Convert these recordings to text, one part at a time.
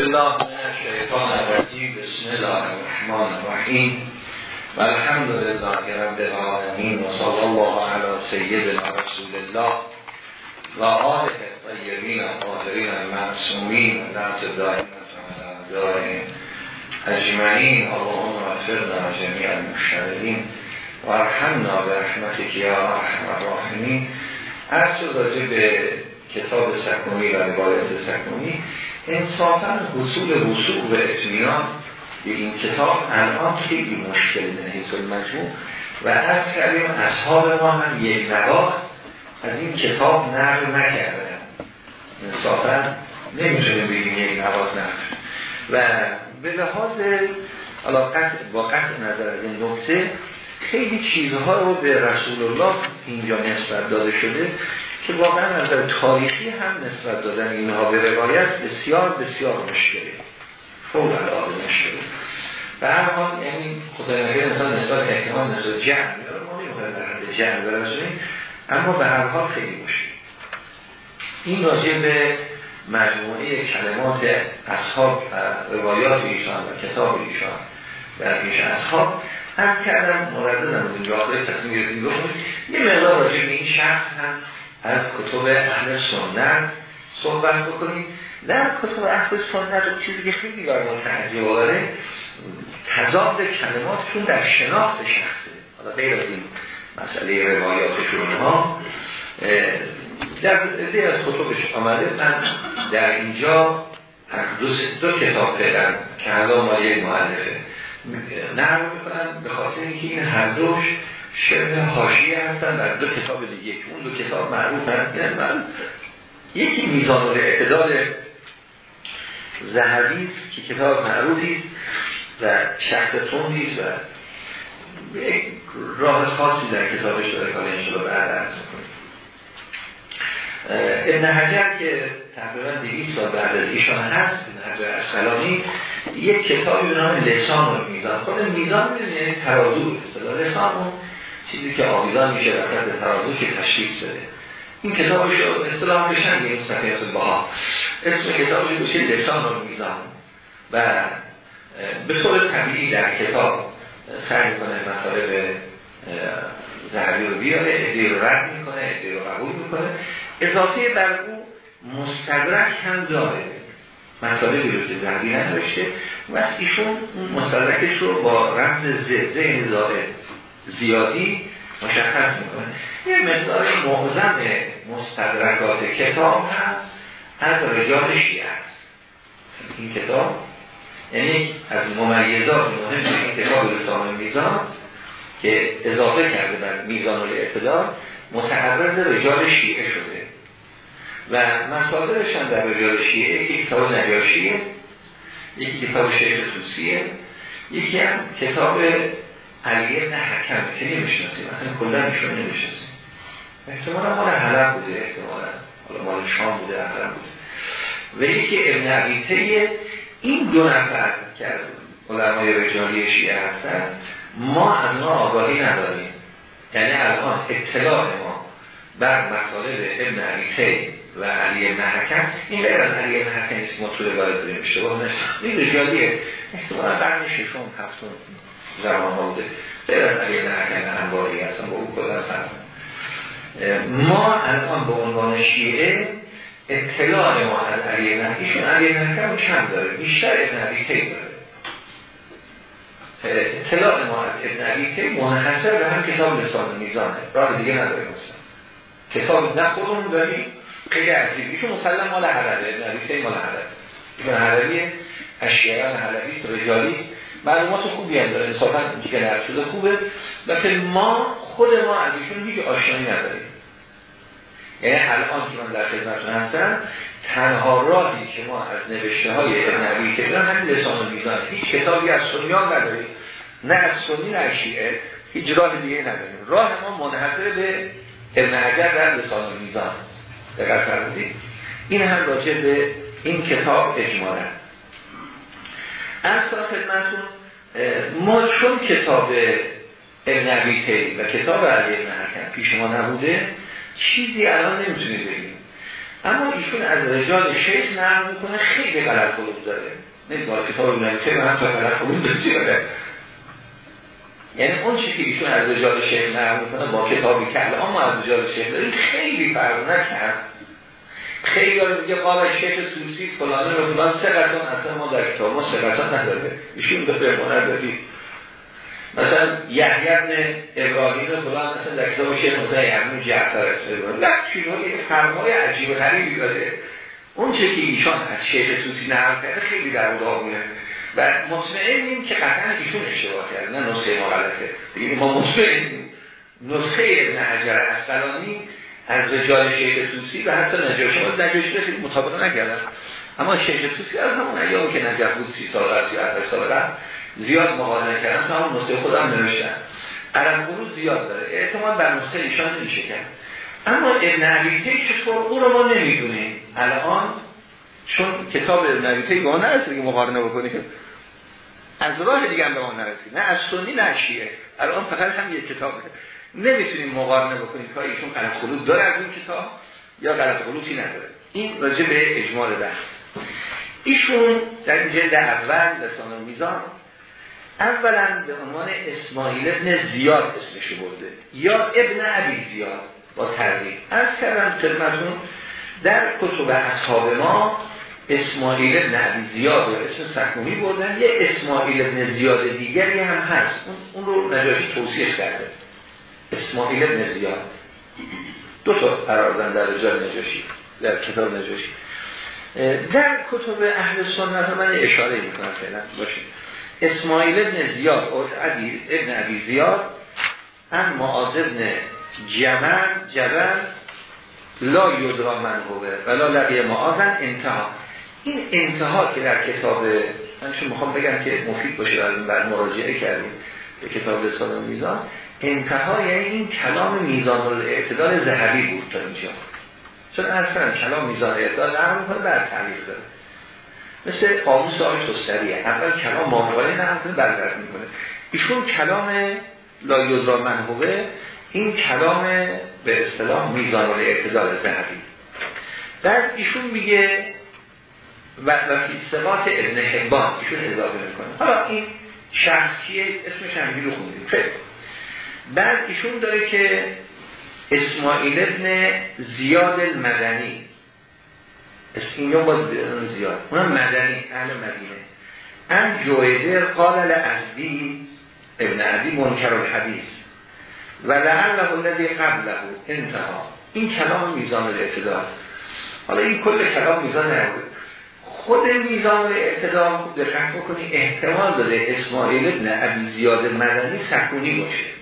الله من الشیطان الرجیم بسم الله الرحمن الرحیم. و الحمد لله رب العالمین و صلی الله علی سیدنا رسول الله و آله الطیبین الطاهرین المعصومین و نعت دائمت دائم اجمعین. اللهم اغفرنا جمیع المشتغلین و ارحمنا به رحمتک یا ارحم الراحمین. از راجع به کتاب سکونی و روایت سکونی. انصافا حصول وصول و اطمینان به این کتاب الان خیلی مشکل نهیز المجموع. و از کردیم اصحاب ما هم یک نواخت از این کتاب نقل نکردن. انصافا نمی‌تونیم بگیم یک نواخت نقل. و به لحاظ با قطع نظر از این نکته خیلی چیزها رو به رسول الله اینجا نسبت داده شده. که واقعا از تاریخی هم نسبت دادن اینها به روایت بسیار بسیار مشکله فوق العاده مشکله و هر حال یعنی خدای نگه انسان نسبت احتمال نسبت جمع ما در حد جمع برسونیم. اما به هر حال خیلی مشکل. این راجع به مجموعه کلمات اصحاب و روایات ایشان و کتاب ایشان در پیش اصحاب. از کردم بود اینجا آخری تصمیم گرفتیم یه مقدار راجع به این شخص هم از کتب اهل سنت صحبت بکنیم. در کتب اهل سنت و چیزی که خیلی بر ما تعجب آوره تضاد کلماتشون در شناخت شخصه. حالا غیر از این مسئله روایاتشون ها در عده از کتبش آمده من در اینجا دو, دو کتاب پیدم که الان ما یک معلفه نرم می‌کنم به خاطر اینکه این هر دوش شبه حاشیه هستن در دو کتاب دیگه. که اون دو کتاب معروف هست. یعنی من یکی میزان اعتدال زهبی که کتاب معروفی است و شخص تندی و یک راه خاصی در کتابش داره کار انشاءالله بعد عرض ابن حجر که تقریبا 200 سال بعد از ایشان هست ابن حجر اسقلانی یک کتابی به نام لسان و میزان خود میزان یعنی ترازو اصطلاح لسان چیزی که آویزان میشه وسط ترازو که تشخیص بده این کتابش رو اصطلاح بشن یه صفحات باها اسم کتابش بشه لسان و میزان و به طور طبیعی در کتاب سعی می‌کنه مطالب زهبی رو بیاره ادهی رو رد می‌کنه ادهی رو قبول می‌کنه. اضافه بر او مستدرک هم داره. مطالبی رو که زهبی نداشته. و ایشون مستدرکش رو با رمز زد ذهن زائد زیادی مشخص می‌کنه. یه مقدار معظم مستدرکات کتاب هست از رجال شیعه است. این کتاب یعنی از ممیزات مهم این کتاب لسان میزان که اضافه کرده بر میزان الاعتدار متعرض رجال شیعه شده. و مصادرش هم در رجال شیعه یکی کتاب نجاشیه یکی کتاب شیخ توسیه یکی هم کتاب علی ابن حکم که نمی‌شناسیم. اصلا کلا ایشون نمی‌شناسیم. احتمالا مال حلب بوده احتمالا. حالا مال شام بوده حلب بوده. و یکی ابن عبیته این دو نفر که از علمای رجالی شیعه هستن ما از ما آگاهی نداریم. یعنی الان اطلاع ما بر مطالب ابن عبیته و علی ابن حکم. این غیر از علی ابن حکم نیست ما طول باید داریم. اشتباه نشد این رجالیه. احتمالا قرن هفتم. زمان ها بوده. غیر از علی حکم انباری هستن با او کلا ما الان به عنوان شیعه اطلاع ما از علی ایشون علی حکم کم داره بیشتر ابن عبی داره. اطلاع ما از ابن عبی منحصر به هم کتاب لسان میزانه. راه دیگه نداره مثلا. کتاب نه خودمون داریم خیلی عزیز ایشون مسلم مال حلبه ابن عبی مال حلبه ابن حلبیه اشیران حلبی رجالی معلومات خوبی هم داره انصافا که نرد شده خوبه. و که ما خود ما از ایشون هیچ آشنایی نداریم. یعنی الان که من در خدمتتون هستم تنها راهی که ما از نوشته های ابن عبی کردن همین لسان و میزان هیچ کتابی از سنیان نداریم. نه از سنی نه شیعه هیچ راه دیگه نداریم. راه ما منحصر به ابن در لسان و میزان فرمودید؟ این هم راجع به این کتاب اجمالا. از خدمتون ما چون کتاب ابن عبی و کتاب علی ابن حکم پیش ما نبوده چیزی الان نمی‌تونید بگیم. اما ایشون از رجال شیخ نقل می‌کنه خیلی غلط قلوب داره. نمی‌دونم کتاب چه هم تا غلط قلوب داره یعنی اون چی که ایشون از رجال شیخ نقل می‌کنه با کتابی که الان ما از رجال شیخ داریم خیلی فرق نکرد. خیلی داره میگه قال شیخ توسی فلانه و فلان سقطان اصلا ما در کتاب ما سقطان نداره. ایشون داره ما نداری مثلا یحیی ابن ابراهیم فلان مثلا در کتاب شیخ مثلا یحیی جعفر است. نه یه فرمای عجیب غریبی داره. اون چه که ایشان از شیخ توسی نقل کرده خیلی در میره و مطمئنیم که قطعا ایشون اشتباه کرده نه نسخه ما غلطه دیگه ما مطمئنیم. نسخه ابن حجر اسقلانی از رجال شیخ توسی و حتی نجاشی. ما نجاشی خیلی مطابقه نکردن. اما شیخ توسی از همون ایام که نجف بود سی سال قبل یا سال قبل زیاد مقارنه کردن. تو همون نسخه خودم نوشتن عرب گروه زیاد داره. اعتماد بر نسخه ایشان نمیشه اما ابن عبیده چطور او رو ما نمی‌دونیم. الان چون کتاب ابن عبیده با نرسید که مقارنه بکنیم از راه دیگه هم به ما نرسید. نه از سنی نه شیعه. الان فقط هم یک کتاب نمی‌تونیم مقارنه بکنیم. که ایشون غلط خلوط داره از این کتاب یا غلط خلوطی نداره. این راجع به اجمال بحث. ایشون در جلد اول لسان میزان اولا به عنوان اسماعیل ابن زیاد اسمشو برده. یا ابن عبی زیاد با تردید از کردم خدمتون در کتب اصحاب ما اسماعیل ابن عبی زیاد و اسم سکومی بردن. یه اسماعیل ابن زیاد دیگری هم هست. اون رو نجاشی توصیح کرده. اسماعیل ابن زیاد. دو تا قرار در رجال نجاشی در کتاب نجاشی. در کتب اهل سنت من اشاره می‌کنم فعلا باشید. اسماعیل ابن زیاد ابن عبی زیاد ان معاذ ابن جمل جبل لا یدرا من هوه ولا لقی معاذن انتها. این انتها که در کتاب من چون می‌خوام بگم که مفید باشه بعد مراجعه کردیم به کتاب رسال میزان انتها یعنی این کلام میزان الاعتدال ذهبی بود تا اینجا. چون اصلا کلام میزان اعتدال نرم می‌کنه بعد تعلیق داره. مثل قاموس آقای توستریه اول کلام ماهوانی نرم کنه برگرد می‌کنه. ایشون کلام لا یدرا منهوه این کلام به اصطلاح میزان الاعتدال ذهبی. بعد ایشون میگه و فی ثبات ابن حبان. ایشون اضافه می‌کنه حالا این شخص کیه؟ اسمش هم رو خوندیم خیلی بعد ایشون داره که اسماعیل ابن زیاد المدنی. اسم با زیاد. اونم مدنی. اهل مدینه. ام جویده قال لعزدی ابن عدی منکر الحدیث. و لعله الذی قبله انتها. این کلام میزان الاعتدال. حالا این کل کلام میزان نبود. خود میزان اعتدال دقت بکنی احتمال داره اسماعیل ابن عبی زیاد مدنی سکونی باشه.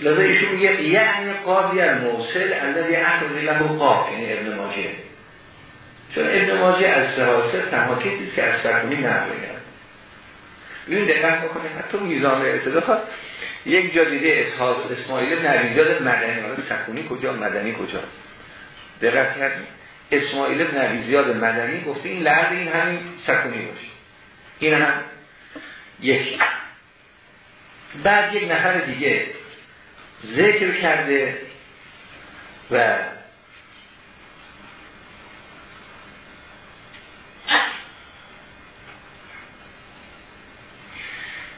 لذا ایشون میگه یعنی قاضی الموصل الذي اخذ له قاف یعنی ابن ماجه. چون ابن ماجه از سراسر تنها کسی که از سکونی نقل کرد این دقت بکنید حتی میزان اعتدال یک جا دیده اسماعیل ابن عبی زیاد مدنی سکونی کجا مدنی کجا؟ دقت کردید؟ اسماعیل ابن زیاد مدنی گفته این لحظه این همین سکونی باشه. این هم یک. بعد یک نفر دیگه ذکر کرده و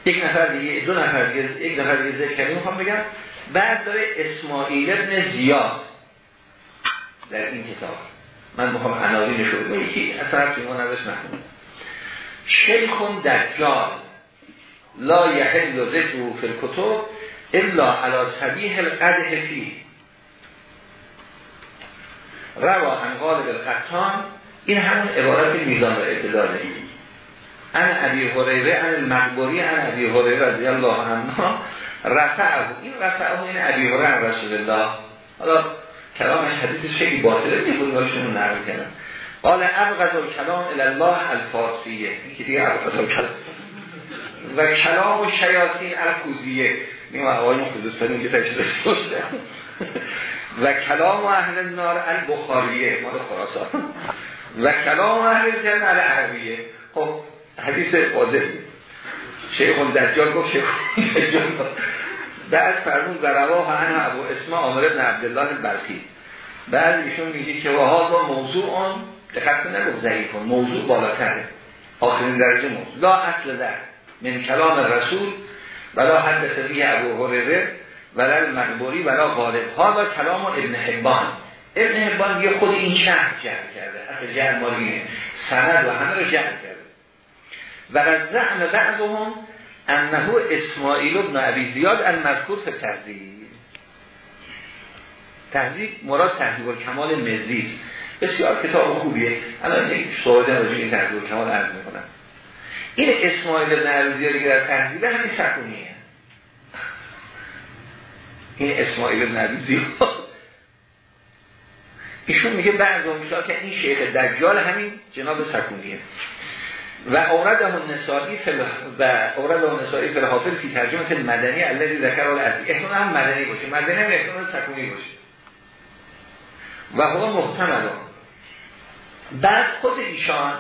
یک نفر دیگه دو نفر دیگه یک نفر دیگه ذکر کرده می‌خوام بگم بعد داره اسماعیل ابن زیاد در این کتاب. من می‌خوام عناوین شد یکی اثر که ما نداشت نخونم. شیخون دجال لا یحل ذکر فی الکتب الا علی سبیح القدح فی روا انقال القطان این همون عبارت میزان و اعتداله ان ابی هریره ان المقبوری ان ابی هریره رضی الله عنه رفعه. این رفعه این ابی هریره رسول الله. حالا کلامش حدیث خیلی باطله می‌خونی باشون نقل کنن قال ابغض الکلام الله الفارسیه. که دیگه ابغض الکلام. و کلام و شیاطین الکوزیه. این آقای مخلصانی اینجا تشریف و کلام اهل نار البخاریه مال خراسان. و کلام اهل جن العربیه. خب حدیث واضح شیخ دجال گفت شیخ دجال بعد فرمون رواه عنه ابو اسما عامر بن عبدالله برخی بعد ایشون میگه که وها موضوع آن دقت نگفت ضعیف موضوع بالاتره. آخرین درجه موضوع. لا اصل در. من کلام رسول ولا حد سبیه ابو هریره ولا المقبوری ولا غالب. ها و کلام ابن حبان. ابن حبان یه خود این شهر جمع کرده. اصل جمع مالینه سند و همه رو جمع کرده. و از زعم بعضهم انه اسماعیل ابن عبی زیاد المذکور فی تحضیب تحضیب مراد تحضیب کمال مزید. بسیار کتاب خوبیه. الان یک صحبت راجع این تحضیب کمال عرض می‌کنم. این اسماعیل ابن عبی زیاد در تحضیب همین سکونیه این اسماعیل ابن زیاد ایشون میگه بعض میشه که این شیخ دجال همین جناب سکونیه. و اورد هم نسائی فل و اورد هم نسائی فل فی ترجمه مدنی الذی ذکر الازی احتمال هم مدنی باشه. مدنی هم احتمال سکونی باشه. و هو محتمل. بعد خود ایشان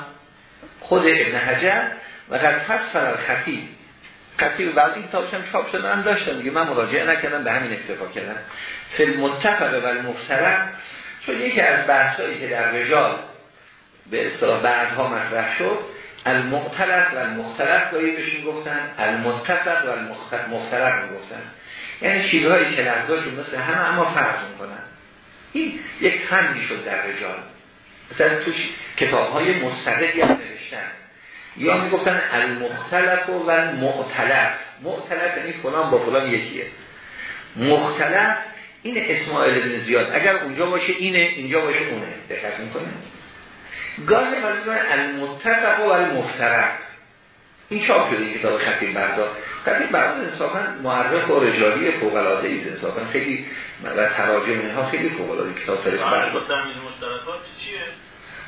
خود ابن حجر و قد فصل خطیب خطیب بعد این کتابش هم چاپ شده من داشتم دیگه من مراجعه نکردم به همین اکتفا کردم. فی متفق و المفترق چون یکی از بحثایی که در رجال به اصطلاح بعدها مطرح شد المختلف و المختلف گاهی بهشون گفتن المتفق و المختلف گفتن. یعنی چیزهایی که لفظاشون مثل همه اما فرق می‌کنن. این یک فنی شد در رجال. مثلا توش کتاب های مستقلی هم نوشتن. یا می‌گفتن المختلف و المعتلف. معتلف یعنی فلان با فلان یکیه. مختلف این اسماعیل بن زیاد. اگر اونجا باشه اینه اینجا باشه اونه. دقت می‌کنه گاهی ولی المتفق و المفترق. این چاپ شده این کتاب خطیب بردار خطیب بردار انصافا معرف و رجالی فوق العاده ای انصافا. خیلی و تراجم اینها خیلی فوق العاده کتاب خطیب بردار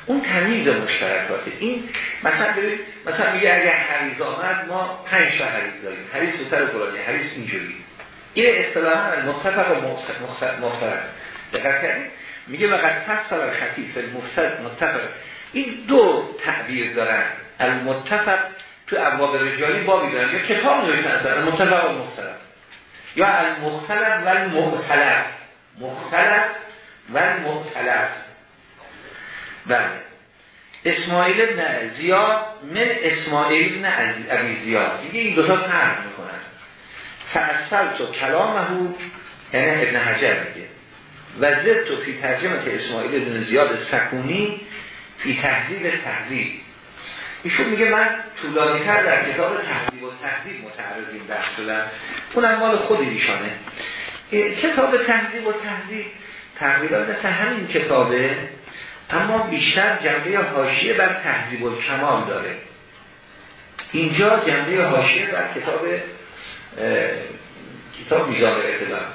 اون تمیز مشترکاته. این مثلا ببین مثلا میگه اگر حریز آمد ما پنج تا حریز داریم. حریز تو سر فلانی حریز اینجوری. این اصطلاحا متفق و مفترق دقت کردید میگه وقت فصل خطیف المفتد متفق. این دو تعبیر دارن. المتفق تو ابواب رجالی بابی دارن. یا کتاب نوشتن اصلا المتفق و مختلف یا المختلف و المختلف. مختلف و المختلف. بله. اسماعیل ابن زیاد من اسماعیل ابن عبی زیاد. دیگه این دوتا فرق می‌کنن. فاصل تو کلامه یعنی ابن حجر میگه. و زد تو فی ترجمه که اسماعیل ابن زیاد سکونی فی تحضیب تحضیب ایشون میگه من طولانی تر در کتاب تحضیب و تحضیب متعرض بحث شدم. اونم مال خود ایشانه. کتاب تحضیب و تحضیب تقریبا مثل همین کتابه اما بیشتر جنبه حاشیه بر تحضیب و کمال داره. اینجا جنبه حاشیه بر کتاب کتاب میزان اعتدال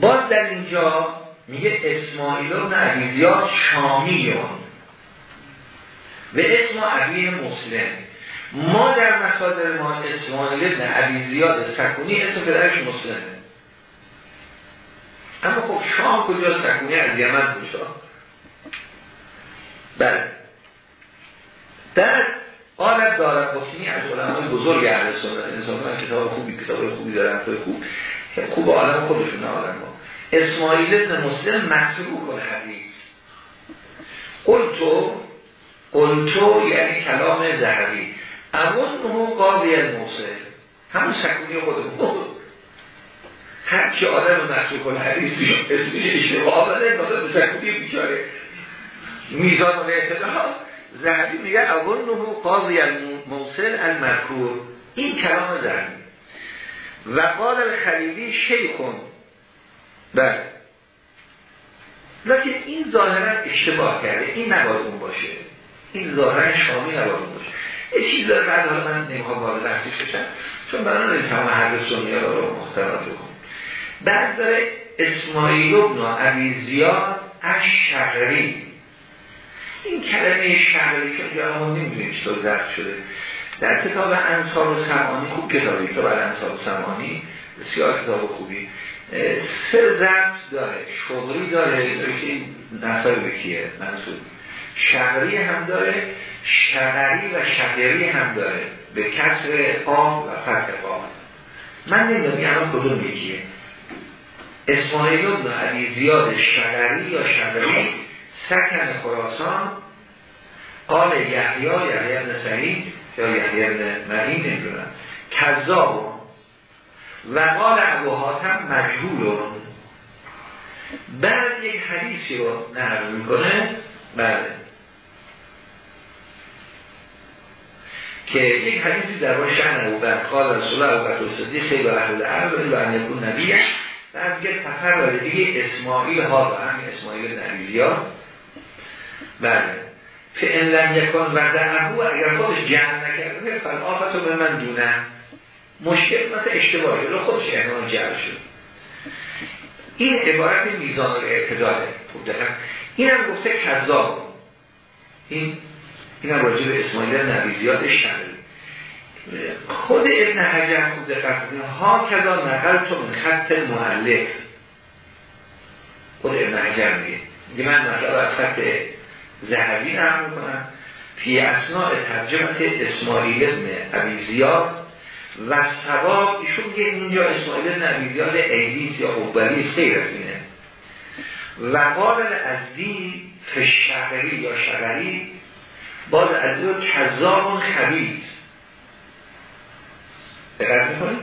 باز در اینجا میگه اسماعیل و عبیزیاد شامیون و اسم عبی مسلم. ما در مسادر ما اسماعیل ابن عبیزیاد سکونی اسم پدرش مسلمه. اما خب شام کجا سکونی از یمن کجا بله. در آلت داره قطنی از علمای بزرگ اهل سنت انسان کتاب خوبی کتاب خوبی دارن خوب خوب عالم خودشون عالم ما اسماعیل ابن مسلم مطروح کن حدیث قلتو قلتو یعنی کلام ذهبی اول نمو قاضی الموسل همون سکونی خودمون. هر که آدم مطروح کن حدیث اسمش اشتباه آمده ناظر به سکونی بیچاره. میزان و اعتدال. ذهبی میگه اول نمو قاضی الموسل المرکور این کلام ذهبی و قال الخلیلی شیخون. بله. لیکن این ظاهرا اشتباه کرده. این نباید اون باشه. این ظاهرا شامی نباید اون باشه. یه چیز داره بعد حالا من نمی‌خوام وارد چون برای نمی‌تونم هر سنی ها رو محترمت بکنم. بعد داره اسماعیل ابن عبی زیاد از شغری این کلمه شغری که جا هم نمی‌دونیم چطور زرد شده. در کتاب انصار و سمانی خوب کتابی کتاب انصار و سمانی بسیار کتاب خوبی. سه ضبط داره شغلی داره که این بکیه منصوب شغری هم داره شغری و شغری هم داره به کسر قام و فتح قام من نمی‌دونم الان کدوم یکیه. اسماعیل ابن علی زیاد شغری یا شغری سکن خراسان قال یحیی یحیی ابن سعید یا یحیی ابن معین نمی‌دونم. کذاب. و قال ابو حاتم مجهول. بعد یک حدیثی رو نقل می‌کنه. بله. که یک حدیثی در باید شهن ابو بکر قال رسول ابو بکر صدیق خیلی اهل عرب و ان نبیش. بعد یک فقر و دیگه اسماعیل ها و همین اسماعیل نبیزیار بله. که ان لم یکن و ابو اگر خودش جمع نکرده فالآفت رو به من دونه. مشکل مثل اشتباهی. رو خودش احمال جمع شد. این عبارت میزان اعتداله خوب این هم گفته کذاب. این این هم راجع به اسماعیل نبیزیات خود ابن حجر خوب دقت ها کذا نقل تو من خط معلق خود ابن حجر میگه. میگه من نقل از خط زهبی نقل می‌کنم. فی اصناع ترجمت اسماعیل ابن عبیزیاد و سواب ایشون میگه اینجا اسماعیل نبیزیاد ایلیس یا اوبلی خیر از اینه. و قال از دی فشغری یا شغری باز از دو کذاب خبیز دقت می‌کنید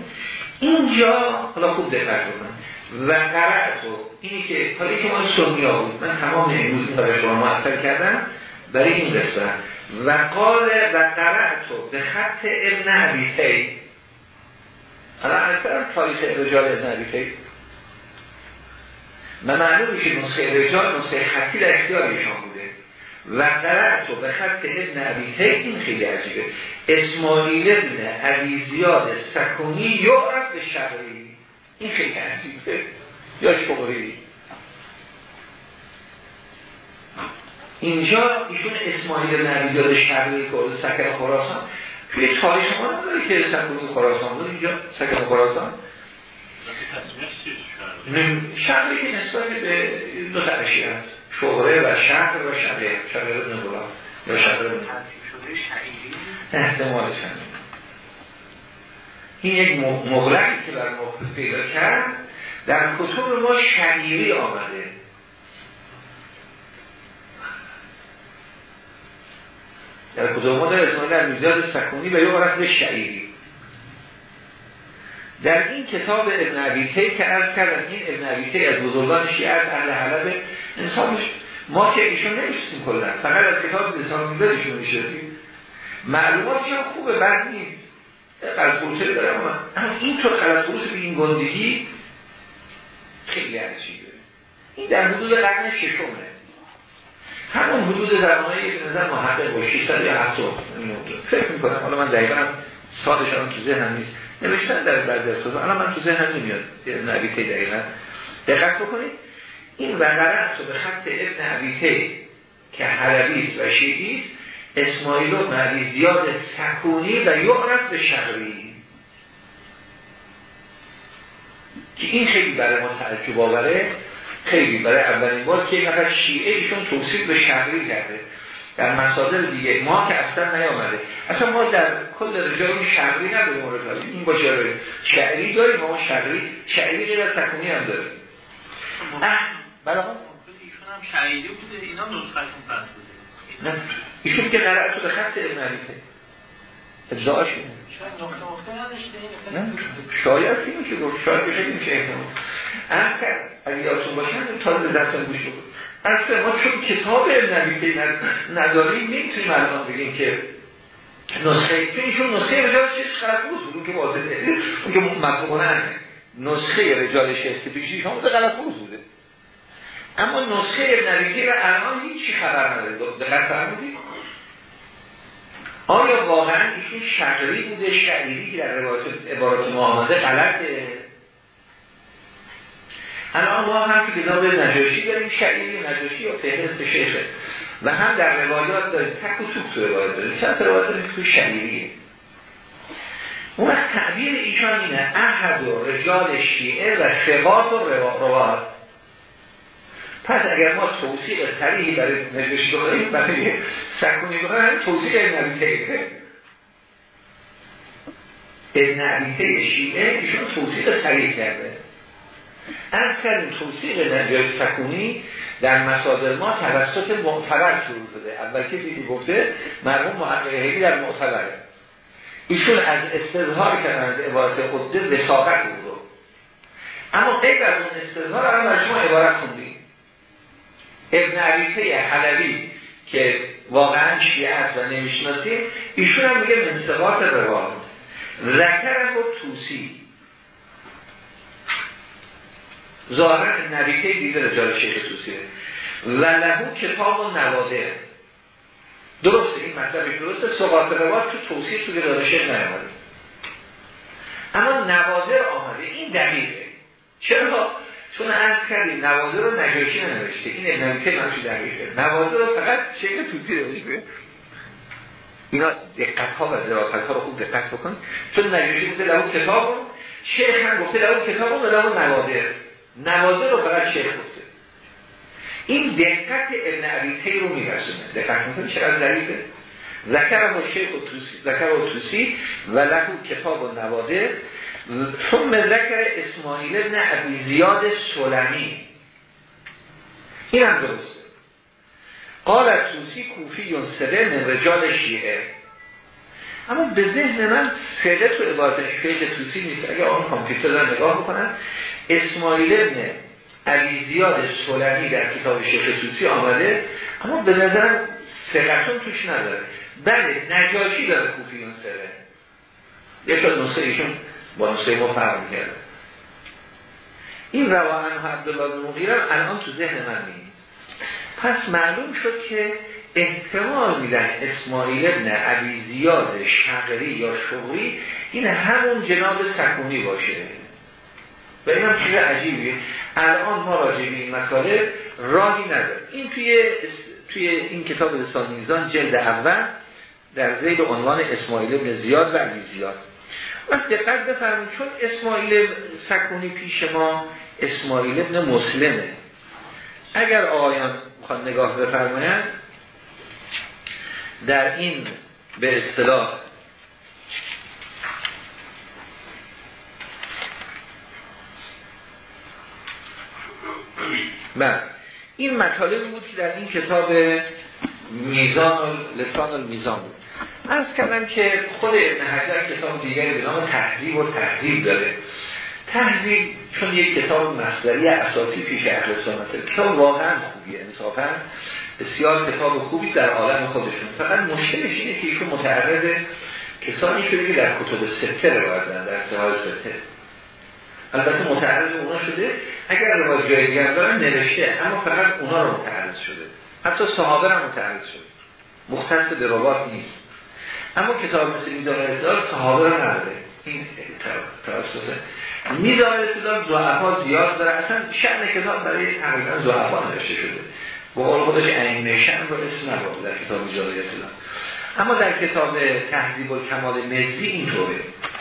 اینجا حالا خوب دقت بکنید و قرعت و اینی که حالی که ما سنیا بود من تمام امروز برای شما معطل کردم برای این قصه و قال و قرعت به خط ابن عبیتی حالا اصلا تاریخ رجال ابن عبیتی من معلوم که نسخه رجال نسخه خطی در اختیار ایشان بوده. و قرعت به خط ابن عبیتی این خیلی عجیبه. اسماعیل ابن عبی زیاد سکونی یعرف به شغلی این خیلی عجیبه. یا شغلی اینجا ایشون اسماعیل ابن عبی زیاد شغلی که سکن خراسان. توی تاریخ ما نداره که سکون خراسان بود. اینجا سکن خراسان. شهری که نسبت به دو ترشی هست. شهره و شهر و شهر شهر نبولا یا شهر احتمال این یک مغلقی که بر مغلق پیدا کرد در کتب ما شهیری آمده. در کتب ما در اسماعیل در میزاد سکونی و یه به شعیری در این کتاب ابن عبیتی که عرض کردم این ابن عبیتی از بزرگان شیعه از اهل حلب انسانش ما که ایشون نمیشتیم کلن فقط از کتاب لسان میزادشون می‌شدیم معلوماتش هم خوبه؟ بد نیست. قلب فروشه دارم اما این طور قلب فروش به این گندگی خیلی عجیبه. این در حدود قرن ششمه. همون حدود زمانی که نظر محقق با 600 یا 70 فکر می‌کنم. حالا من دقیقا سالش هم تو ذهنم نیست. نوشتن در بعضی از حالا من تو ذهنم نمیاد. نبیته دقیقا. دقت بکنید. این وقره رو به خط ابن عبیته که حلبیست و شیعیست اسماعیل و عبی زیاد سکونی و یعرف به شغری که این خیلی برای ما تعجب آوره خیلی برای اولین بار که نفر شیعه ایشون توصیف به شهری کرده. در مصادر دیگه ما که اصلا نیامده. اصلا ما در کل رجال شهری نداریم مورد این با جاره شعری داریم ما شهری شعری غیر از تکونی هم داریم. بله. ایشون هم شهری بوده اینا نسختون پس بوده. نه ایشون که قرار به خط ابن علیته ادعاش شاید که میشه گفت؟ شاید که میشه احتمال. از کرد اگه یادتون باشن تازه درستان گوش بکن از ما چون کتاب ابن که نداریم نمی‌تونیم الان بگیم که نسخه چون ایشون نسخه رجال چیز خلق بود اون که واضحه. اون که مطمئنه نسخه رجال شیخ که پیشی شما بوده غلط بوده اما نسخه ابن و الان هیچی خبر نداره. دقت فرمودید آیا واقعا ایشون شجری بوده شعیری که در عبارات ما آمده غلطه؟ الان ما هم که کتاب نجاشی داریم شعیری نجاشی و فهرست شیخه و هم در روایات داریم. تک و توک تو روایات داریم. چند روایات داریم تو شعیریه. اون تعبیر ایشان اینه احد و رجال شیعه و شبات و روایات پس اگر ما توصیق سریعی برای نجاشی بکنیم برای سکونی همین توصیق ابن عبیته ابن عبیته شیعه ایشون توصیق سریع کرده. از کردیم توصیق نجای سکونی در مصادر ما توسط معتبر شروع شده. اول که دیدی گفته مرحوم محقق در معتبره. ایشون از استظهار کردن از عبارت قده وساقت بود. اما غیر از اون استظهار الان شما عبارت خوندیم. ابن عریفه حلوی که واقعا شیعه است و نمی‌شناسیم ایشون هم میگه منصفات روایت. ذکر و توسی. ظاهرا نبیته دیده رجال شیخ توسیه و لهو کتاب و نواده درسته این مطلبی درسته. سقاط روایت تو توصیه تو رجال شیخ نیامده. اما نوازر آمده. این دقیقه چرا؟ چون از کردیم نوازر رو نجاشی ننوشته. این ابنویته منشی دقیقه نوازر رو فقط شیخ توسی نوشته. اینا دقت ها و ذرافت ها رو خوب دقت بکن چون نجاشی بوده لهو کتاب رو شیخ هم گفته لهو کتاب رو لهو نوازر نوازر رو فقط شیخ گفته. این دقت ابن عبیطه رو میرسونه. دقت می‌کنی چقدر ظریفه ذکر و شیخ و توسی ذکر و توسی و لهو کتاب و نوادر ثم ذکر اسماعیل ابن عبی زیاد سلمی. این هم درسته. قال توسی کوفی سره من رجال شیعه. اما به ذهن من سره تو عبارت شیخ توسی نیست. اگه آن کامپیوتر رو نگاه بکنن اسماعیل ابن عبی زیاد سلمی در کتاب شیخ توسی آمده اما به نظر سرقتون توش نداره. بله نجاشی داره کوفیون سره. یک از نسخه ایشون با نسخه ما فرق این روان عبدالله بن مغیرم الان تو ذهن من نیست. پس معلوم شد که احتمال میدن اسماعیل ابن عبی زیاد شقری یا شغری این همون جناب سکونی باشه. و این هم چیز عجیبیه. الان ما راجع این مسئله راهی نداره این توی توی این کتاب لسان میزان جلد اول در زید عنوان اسماعیل ابن زیاد و علی زیاد. و دقت بفرمایید چون اسماعیل سکونی پیش ما اسماعیل ابن مسلمه. اگر آقایان می‌خواد نگاه بفرمایند در این به اصطلاح بله این مطالبی بود که در این کتاب میزان لسان المیزان بود. از کردم که خود ابن حجر کتاب دیگری به نام تحضیب و تحضیب داره. تحضیب چون یک کتاب مصدری اساسی پیش اهل سنت کتاب واقعا خوبی انصافا بسیار کتاب خوبی در عالم خودشون. فقط مشکلش اینه که ایشون متعرض کسانی شده که در کتب سته روایت در سهال سته. البته متعرض اونا شده اگر روایت جای دیگر دارن نوشته اما فقط اونا رو متعرض شده. حتی صحابه هم متعرض شده. مختص به روایت نیست. اما کتاب مثل میزان اعتدال صحابه رو نداره. این توسطه میزان اعتدال زعفا زیاد داره. اصلا شأن کتاب برای تقریبا زعفا نوشته شده. با قول خودش شأن رو اسم نبود در کتاب میزان اعتدال. اما در کتاب تهذیب و کمال مزی اینطوره.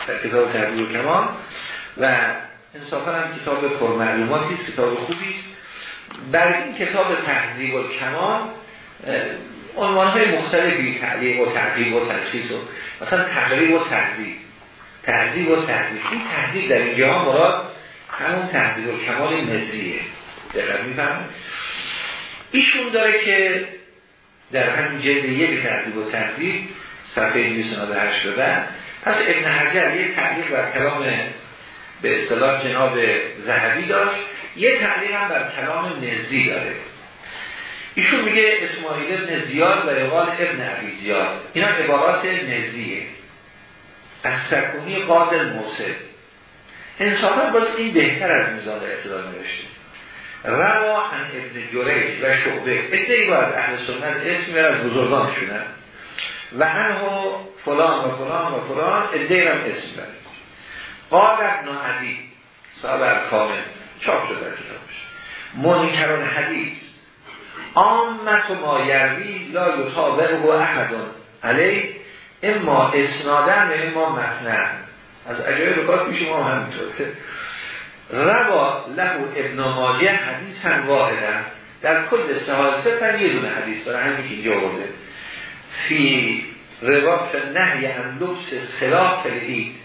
در کتاب تهذیب و کمال و انصافا هم کتاب پرمعلوماتی است کتاب خوبی است. در این کتاب تهذیب و کمال عنوان های مختلفی تعلیق و تعقیب و تشخیص و مثلا تقریب و تهذیب. تهذیب و تهذیب. این تهذیب در اینجا مراد همون تهذیب و کمال مزیه دقیق می‌فهمید ایشون داره که در همین جلد یک تهذیب و تهذیب صفحه 298 شده پس ابن حجر یک تعلیق بر کلام به اصطلاح جناب زهبی داشت یه تعلیق هم بر کلام نزی داره. ایشون میگه اسماعیل ابن زیاد و روال ابن عبی زیاد. اینا عبارات نزیه از سکونی قاضل موسل انصافا باز این بهتر از میزان اعتدال نوشته. روا ان ابن جریج و شعبه. ادهی باید اهل سنت اسمی از بزرگانشونن و انهو فلان و فلان و فلان ادهی هم اسم برد قال ابن عدی صاحب کامل چاپ شده کتابش. منکران حدیث. آمت ما یروی لا یطابقه و احدون. علی اما اسنادن اما متنن از اجای رکات میشه ما همینطور روا له ابن ماجه حدیث هم واحدن در کل استحاضه تن یه دونه حدیث داره همین که اینجا آورده. فی رواب نهی هم لبس سلاح کلید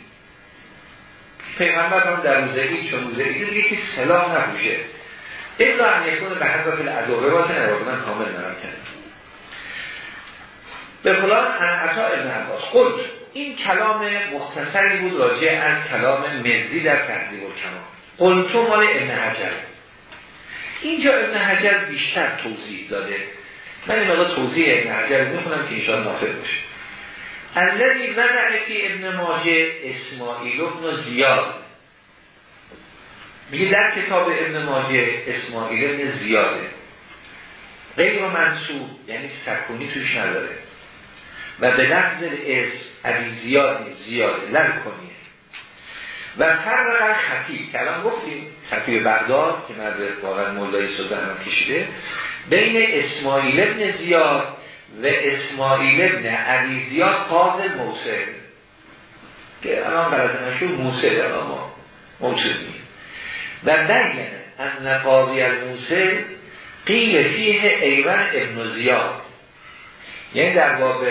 پیغمبر هم در روزه اید چون روزه اید یکی سلاح نبوشه این را هم یکونه به حضرت العدوه باید نباید من کامل نرم کنم به فلان عطا ابن عباس. قلت این کلام مختصری بود راجع از کلام مزی در تحضیب و کلام قلتو مال ابن حجر. اینجا ابن حجر بیشتر توضیح داده. من این توضیح ابن حجر می‌خونم که اینشان نافر باشه. الذي وضع فی ابن ماجه اسماعیل ابن زیاد. میگه در کتاب ابن ماجه اسماعیل ابن زیاده. غیر منصوب یعنی سکونی توش نداره. و به لفظ اسم عبی زیاد زیاده لن کنیه و فرق خطیب که الان گفتیم خطیب بغداد که مرد واقعا مولای سوزن کشیده بین اسماعیل ابن زیاد و اسماعیل ابن عبی زیاد قاض موسل که الان برد مشهور موسل الان ما موسل و بین ان قاضی الموسل قیل فیه ایوان ابن زیاد. یعنی در باب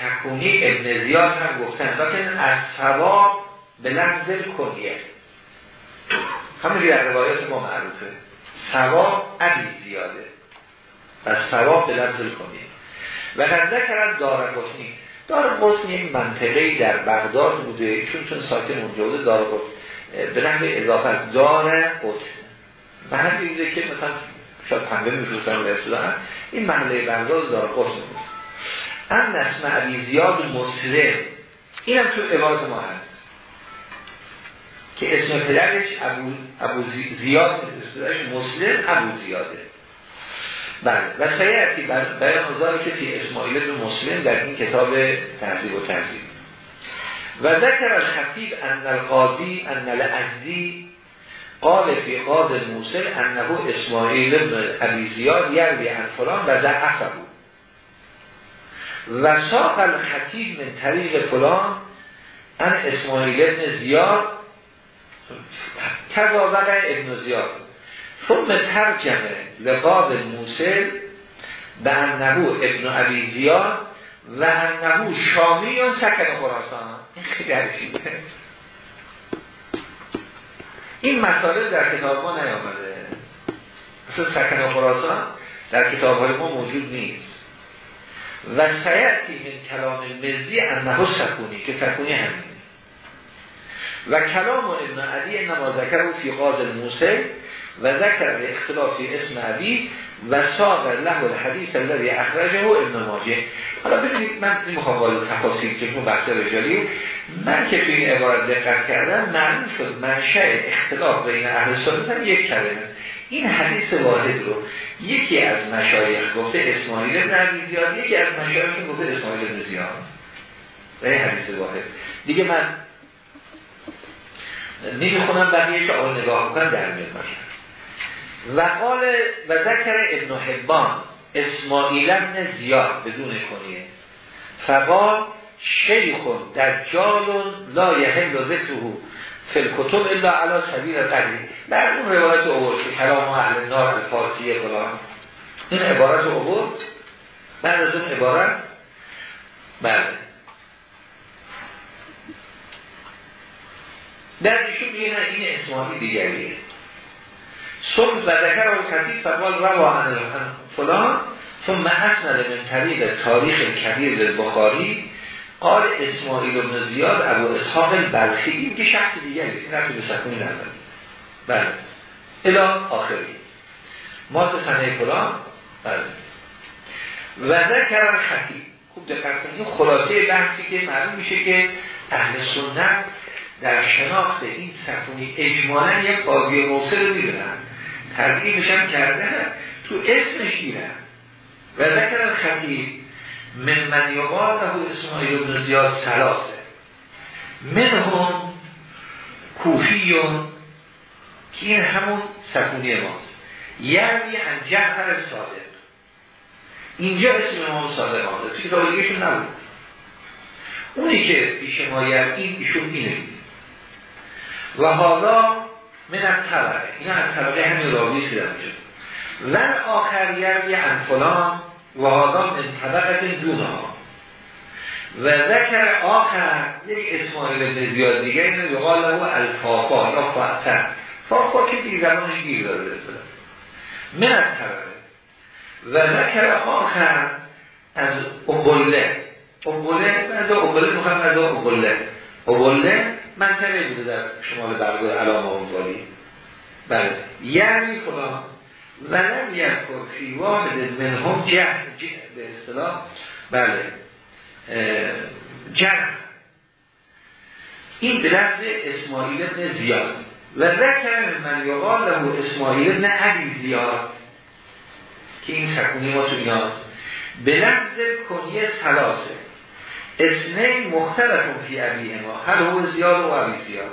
تکونی ابن زیاد هم گفتن لیکن از ثواب به لفظ کنیه. همه در روایات ما معروفه. ثواب عبی زیاده. و ثواب به لفظ کنیه. و قد ذکر دار قطنی. دار این منطقه در بغداد بوده چون چون ساکن اونجا بوده دار به نحو اضافه از دار قطن و همین بوده که مثلا شاید پنبه میفروستن و رسولن این محله بغداد دار قطن بود. هم نسم عبی زیاد مسلم. این هم تو عباد ما هست. که اسم پدرش ابو, ابو زیاد مسلم ابو زیاده. بله. و سیعتی بیان ازاری که فی اسماعیل مسلم در این کتاب تحضیب و تحضیب و ذکر از خطیب ان القاضی ان الازدی قال فی قاض موسل انه اسماعیل بن ابی زیاد یروی ان فلان و ضعفه. بود و ساق الخطیب من طریق فلان ان اسماعیل ابن زیاد کذا وقع ابن زیاد. ثم ترجمه لقاب موسل به انهو ابن عبی زیاد و انهو شامی یا سکن خراسان؟ این خیلی عرشیده این مسائل در کتاب ما نیامده. اصلا سکن خراسان در کتاب های ما موجود نیست. و سیعتی من کلام مزی انهو سکونی که سکونی همینه. و کلام ابن عدی انما ذکر فی قاض الموسل و ذکر اختلافی اسم عبی و ساق له الحدیث الذي اخرجه ابن ماجه. حالا ببینید من می‌خوام وارد تفاصیل که بحث رجالی من که توی این عبارت دقت کردم معلوم شد منشأ اختلاف بین اهل سنت یک کلمه. این حدیث واحد رو یکی از مشایخ گفته اسماعیل بن زیاد یکی از مشایخ گفته اسماعیل بن زیاد. این حدیث واحد. دیگه من نمی‌خونم بقیه که آن نگاه بکنم در میاد. و قال و ذکر ابن حبان اسماعیل ابن زیاد بدون کنیه. فقال شیخون دجال لا یحل ذکره فی الا علی سبیل قدری. بعد اون روایت اوورد که کلام اهل نار الفارسی فلان. این عبارت اوورد بعد از اون عبارت بله. در ایشون میگه این اسماعیل دیگریه. ثم و ذکر و خطیب فقال روا عن فلان. ثم اسند من طریق تاریخ کبیر بخاری. قال اسماعیل بن زیاد ابو اسحاق البلخی. این که شخص دیگری رفت به سکونی نداره. بله. الا آخری. مات سنه فلان. بله. و ذکر خطیب خوب دقت کنید. خلاصه بحثی که معلوم میشه که اهل سنت در شناخت این سکونی اجمالا یک قاضی موصل رو می‌دونن. ترقیبش هم کرده. تو اسمش گیرن و ذکر خطیب من من یقال له اسماعیل بن زیاد سلاسه من هم کوفیون که این همون سکونی ماست. یعنی هم جعفر صادق. اینجا اسم امام صادق آمده. توی کتاب نبود. اونی که پیش ما این ایشون اینه. و حالا من از طبقه اینا از طبقه همین راوی سیدن میشه. ون آخر یروی ان فلان و حالا من طبقه دون ها و ذکر آخر یک اسماعیل ابن زیاد دیگه اینو یقال له الفافا یا فافتر فافا که دیگه زمانش گیر داره من از و ذکر آخر از اقله اقله از اقله می‌خوام از اقله اقله منطقه بوده در شمال برگاه علامه اونوالی بله. یعنی فلان ولم یکن فی واحد منهم جهر به اصطلاح. بله. جهر این به لفظ اسماعیل ابن زیاد. و ذکر من یقال له اسماعیل ابن عبی زیاد که این سکونی ما تو نیاز. به لفظ کنیه سلاسه. اسمه مختلفون فی عبیه ما هر هو زیاد و عبی زیاد.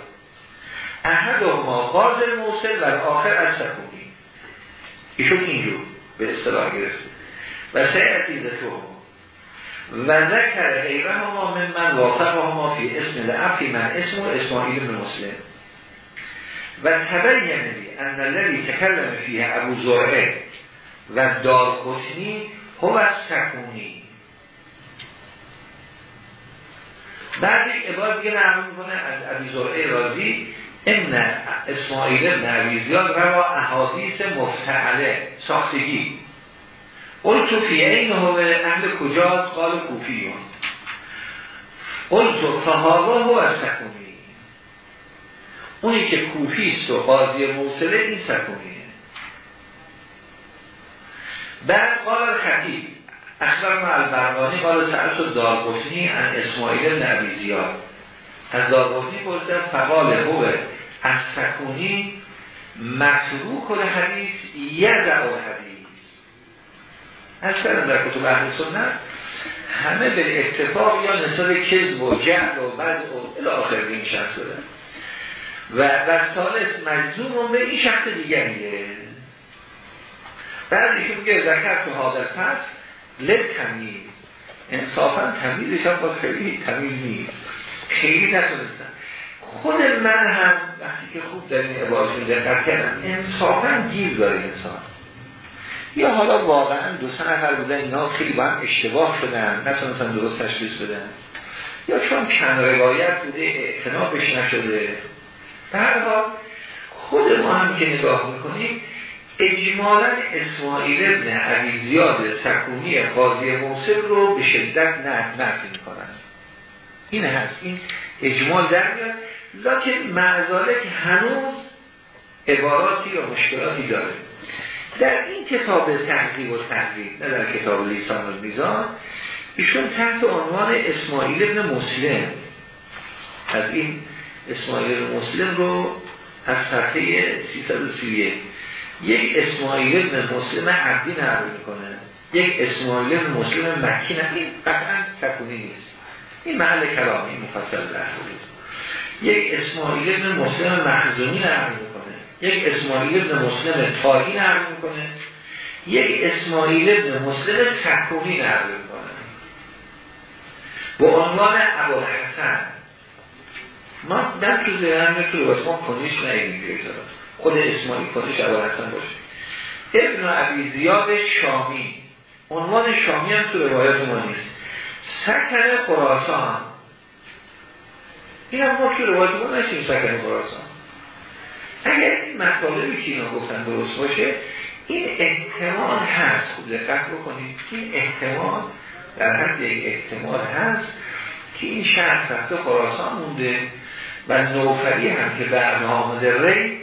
احد ما قاضر موسل و آخر از سکونی. ایشون اینجور به اصطلاح گرفت. و سیعتی ذکر و ذکر غیره ما من من وافق ما فی اسم لعفی من اسم و اسماعیل بن مسلم. و تبین لی ان الذي تکلم فیه ابو زرعه و دار قطنی هو سکونی. بعد یک عباد دیگه نعمل می‌کنه از ابو زرعه رازی ان اسماعیل بن عبی زیاد روا احادیث مفتعله ساختگی. قلتو فی این هو اهل کجاست؟ قال کوفیون. قلتو فهاوا هو از سکونی اونی که کوفیست و قاضی موصله این سکونیه. بعد قال خطیب اخبر ما البرمانی قال سألت دارقطنی ان اسماعیل نبی زیاد. از دارقطنی پرسیدم فقال هو از سکونی مطروع کل حدیث یدع حدیث از در کتب اهل سنت همه به اتفاق یا نسبت کذب و جهل و بعض و الاخر به این شخص دارن و و سالس مجزوم به این شخص دیگریه بعد ایشون میگه ذکر تو حاضر پس لب تمیز. انصافا تمیزش هم باز خیلی تمیز نیست. خیلی نتونستن خود من هم وقتی که خوب در این عبارشون دقت کردم انصافا گیر داره انسان. یا حالا واقعا دو سه نفر بودن اینا خیلی با هم اشتباه شدن نتونستن درست تشخیص بدن. یا چون کم روایت بوده اعتنابش نشده. در حال خود ما هم که نگاه می‌کنیم اجمالا اسماعیل ابن عبی سکونی قاضی موسیل رو به شدت نفی می‌کنن این هست. این اجمال در میاد. لکن معذاله که هنوز عباراتی یا مشکلاتی داره. در این کتاب تحقیق و تحقیق نه در کتاب لیسان و میزان ایشون تحت عنوان اسماعیل ابن مسلم. از این اسماعیل ابن مسلم رو از صفحه 331 یک اسماعیل ابن مسلم عبدی نقل می‌کنه. یک اسماعیل ابن مسلم مکی نه. این قطعا تکونی نیست. این محل کلامی مفصل در یک اسماعیل ابن مسلم مخزومی نقل می‌کنه. یک اسماعیل ابن مسلم تاری نقل می‌کنه. یک اسماعیل ابن مسلم سکونی نقل می‌کنه. با عنوان ابوالحسن. ما در تو ذهن تو ما کنیش نهیدیم خود اسماعیل کنیش ابوالحسن باشه. ابن عبی زیاد شامی. عنوان شامی هم تو روایت ما نیست. سکن خراسان. این هم ما که روایت ما نشیم سکن خراسان. اگر این مطالبی که اینا گفتن درست باشه این احتمال هست. خوب دقت بکنید این احتمال در حد یک احتمال هست که این شخص رفته خراسان مونده و نوفری هم که آمده ری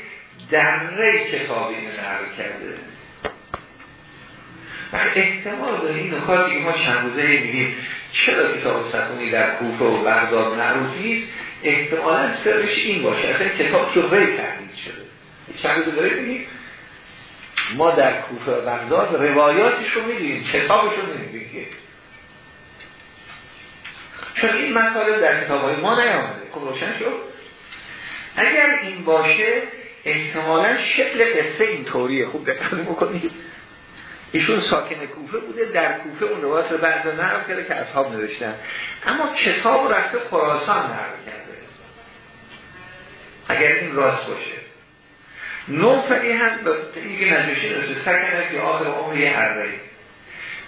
در ری کتابی نقل کرده. و احتمال داره این نکاتی که ما چند روزه میگیم. چرا کتاب سکونی در کوفه و بغداد معروف احتمالا سرش این باشه. اصلا کتاب تو ری تحلیل شده. چند روزه داره بگیم ما در کوفه و بغداد روایاتش رو می‌دونیم کتابش رو نمی‌دونیم چون این مطالب در کتاب های ما نیامده. خب روشن شد؟ اگر این باشه احتمالا شکل قصه این طوریه خوب دقت بکنید ایشون ساکن کوفه بوده در کوفه اون روایت رو بعضا نقل کرده که اصحاب نوشتن. اما کتاب رفته خراسان نقل کرده. اگر این راست باشه. نوفری هم این که نجاشی نوشته سکنه که آخر عمری هر رایی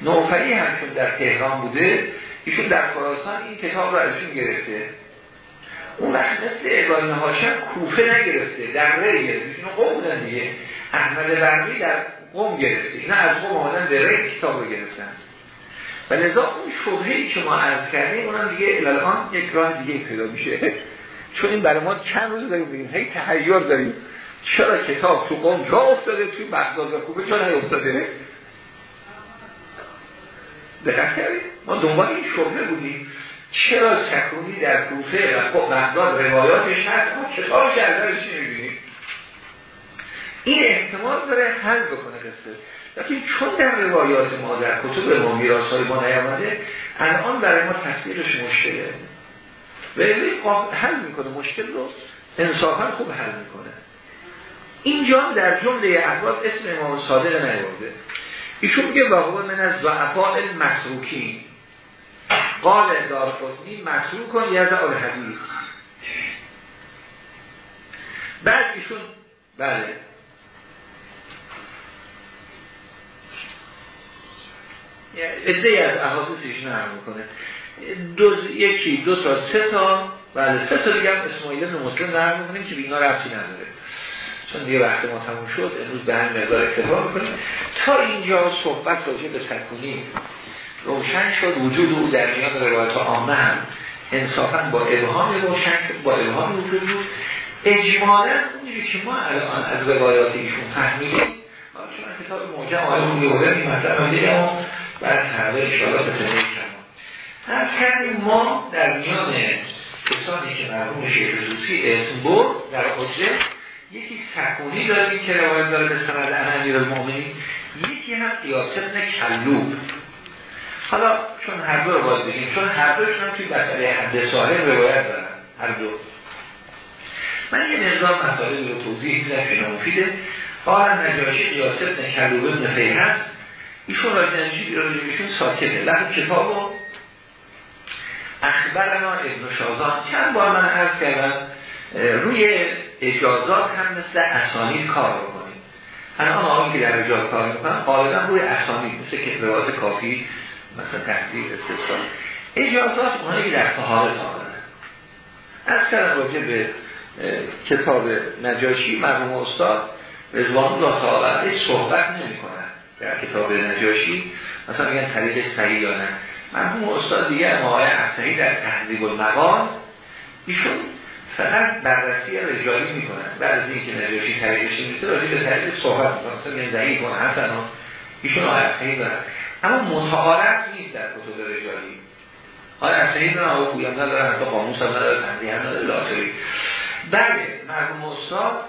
نوفری هم چون در تهران بوده ایشون در خراسان این کتاب رو ازشون گرفته. اون وقت مثل ابراهیم هاشم کوفه نگرفته در ره گرفته. ایشون قوم بودن دیگه. احمد برقی در قوم گرفته. اینا از قوم آمدن در ره کتاب رو گرفتن. و لذا اون شبهی که ما عرض کردیم اونم دیگه الان یک راه دیگه پیدا میشه. چون این برای ما چند روز داریم بگیم هی تحیر داریم. چرا کتاب تو قوم جا افتاده؟ توی بغداد و کوفه چون افتاده دقت کردیم ما دنبال این شبهه بودیم. چرا سکونی در کوفه و خب بغداد روایاتش هست ما کتابش ازش نمی‌بینیم این احتمال داره حل بکنه قصه. لیکن چون در روایات ما در کتب ما میراث ما نیامده الان برای ما تصدیقش مشکله. و حل می‌کنه مشکل رو انصافا خوب حل می‌کنه. اینجا در جمله افراد اسم امام صادق نیورده. ایشون میگه واقعا من از ضعفاء المتروکی قال دار قطنی متروک کن یزع الحدیث بعد ایشون بله. ادهی از احادیث ایشون هم می‌کنه. دو یکی دو تا سه تا. بله سه تا دیگه هم اسماعیل بن مسلم نرم می‌کنیم که رفتی نداره. چون دیگه وقت ما تموم شد امروز به هم مقدار اکتفا می‌کنیم تا اینجا صحبت راجع به سکونی. روشن شد وجود او در میان روایت عامه هم انصافا با ابهام روشن با ابهام وجود بود. اجمالا اونجوری که ما الان از روایات ایشون فهمیدیم چون کتاب موجه آقای اون یوره این مطلب بعد تحویل اشاره به سنه شما. از کردیم ما در میان کسانی که مرحوم شیخ روسی اسم برد در حجه یکی سکونی داریم که روایت داره به سند امیر المؤمنین یکی هم قیاس ابن کلوب. حالا چون هر دو رو باید بگیم چون هر دوشون هم توی مسئله حد صاحب روایت دارن. هر دو. من یه نظام مسائل رو توضیح میدم که مفیده. قال نجاشی قیاس ابن کلوب ابن فیه هست ایشون راجنجی ایشون ساکته. لحظه کتابو اخبرنا ابن شازان. چند بار من عرض کردم روی اجازات هم مثل اسانید کار بکنیم. الان آقایی که در اجازات کار می‌کنن غالبا روی اسانید مثل که روایت کافی مثلا تحضیر استفسار اجازات اونایی که در طهارت آمدن از کردم راجع به کتاب نجاشی مرحوم استاد رضوان الله تعالی صحبت نمی کنن در کتاب نجاشی. مثلا میگن طریق صحیح یا نه. مرحوم استاد دیگر آقای عطایی در تحضیب المقام ایشون فقط بررسی رجالی می‌کنن. بعد اینکه نجاشی طریقش نیسته راجع به طریق صحبت می‌کنن مثلا میگن ضعیف کن حسن ایشون آقای عطایی دارن. اما متعارف نیست در کتب رجالی. آقای عطایی دارن آقای خویم ندارن حتی قاموس هم نداره تنبیه هم نداره لاخری بله مرحوم استاد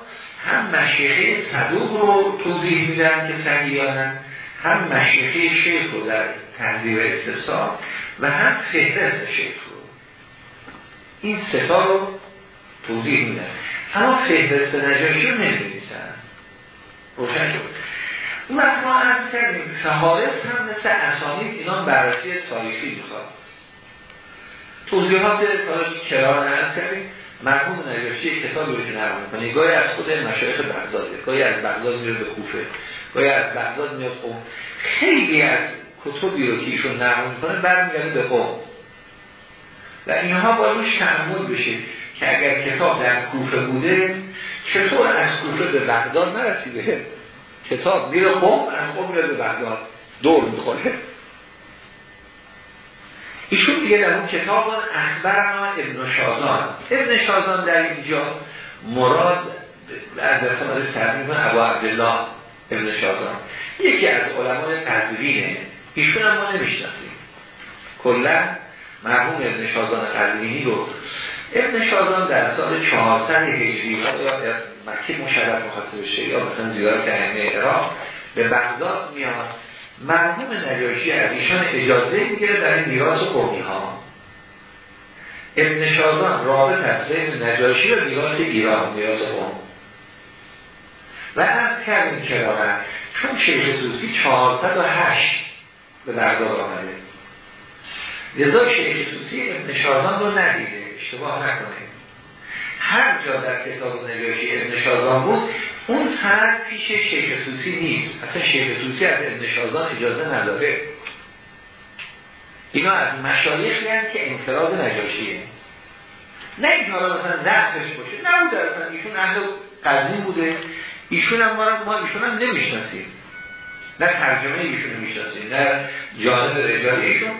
هم مشیخه صدوق رو توضیح میدن که صحیحانن هم مشیخه شیخ رو در تحضیب استفسار و هم فهرست شیخ رو. این ستا رو توضیح میدن. اما فهرست نجاشی رو نمیدیسن روشن شد. وقت ما از کردیم فهارس هم مثل اسانید اینا بررسی تاریخی می‌خواد. توضیحات تاریخی کرار نرس کردیم. مرحوم نجاشی کتابی رو که نرم می‌کنه گاهی از خود مشایخ بغداده گاهی از بغداد میره به کوفه گاهی از بغداد میاد قوم خیلی از کتبی رو که ایشون نرم می‌کنه برمیگرده به قوم و اینها با روش بشه که اگر کتاب در کوفه بوده چطور از کوفه به بغداد نرسیده؟ کتاب میره قوم از قوم میره به بغداد. دور می‌خوره. ایشون دیگه در اون کتاب اخبرنا ابن شازان. ابن شازان در اینجا مراد از دست سر می‌کنه ابو عبدالله ابن شازان. یکی از علمای قذوینه ایشون هم ما نمی‌شناسیم. کلا مرحوم ابن شازان قذوینی رو ابن شازان در سال 400 هجری یا مکه مشرف مخاطب بشه یا مثلا زیارت اهمه عراق به بغداد میاد مرحوم نجاشی از ایشان اجازه می‌گیره در میراث قومی ها ابن شازان رابط از بین نجاشی و میراث ایران میراث قوم و از کردیم کرارن چون شیخ توسی 408 به بغداد آمده. لذا شیخ توسی ابن شازان رو ندیده. اشتباه نکنه هر جا در کتاب نجاشی ابن شازان بود اون سند پیش شیخ توسی نیست. اصلا شیخ توسی از ابن شازان اجازه نداره. اینا از مشایخ که انفراد نجاشیه نه این حالا مثلا ضعفش باشه نه اون در ایشون اهل قدیم بوده. ایشون هم ما, ایشون هم نمی‌شناسیم. نه ترجمه ایشون می‌شناسیم نه جانب رجالی ایشون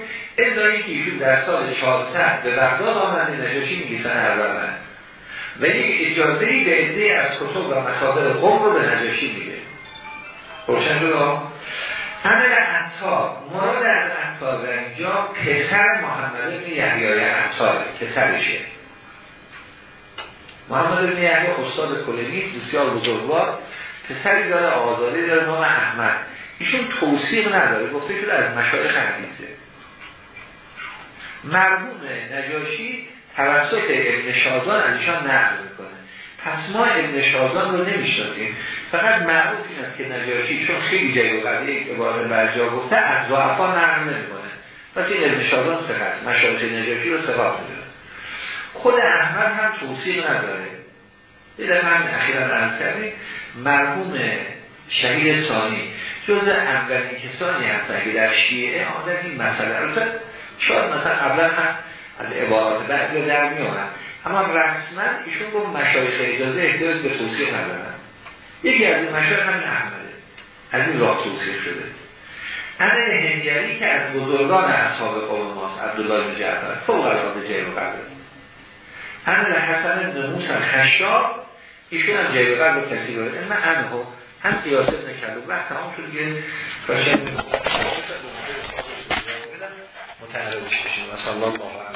ادعایی که ایشون در سال 400 به بغداد آمده نجاشی میگه سن اول ولی اجازه ای به از کتب و مصادر قوم رو به نجاشی میده. روشن شد؟ عمل عطار مراد از عطار در اینجا پسر محمد بن یحیای عطار پسرشه. محمد بن یحیی استاد کلینی بسیار بزرگوار پسری داره آزادی داره نام احمد. ایشون توصیق نداره گفته شده از مشایخ حدیثه. مرموم نجاشی توسط ابن شازان از ایشان نقل می‌کنه. پس ما ابن شازان رو نمی‌شناسیم. فقط معروف این است که نجاشی چون خیلی جای و قضیه که بار برجا گفته از ضعفا نقل نمی‌کنه. پس این ابن شازان سقط مشایخ نجاشی رو سقط می‌دونه. خود احمد هم توصیق نداره. دفعه همین اخیرا درست کردیم مرحوم شهید ثانی جز اولین کسانی هستن که در شیعه آمدن این مسئله رو شاید مثلا قبلا هم از عبارات بعد در می اما رسما ایشون گفت مشایخ اجازه احتیاج به توصیق ندارن. یکی از این مشایخ همین احمده. از این راه توصیق شده. همه هنگری که از بزرگان اصحاب قوم ماست عبدالله بن جعفر فوق العاده و قدر. همین حسن بن موسی خشاب ایشون هم جای قدر کسی رو من انهو هم قیاست نکرد و تمام شد دیگه متعرض بشیم. صلی الله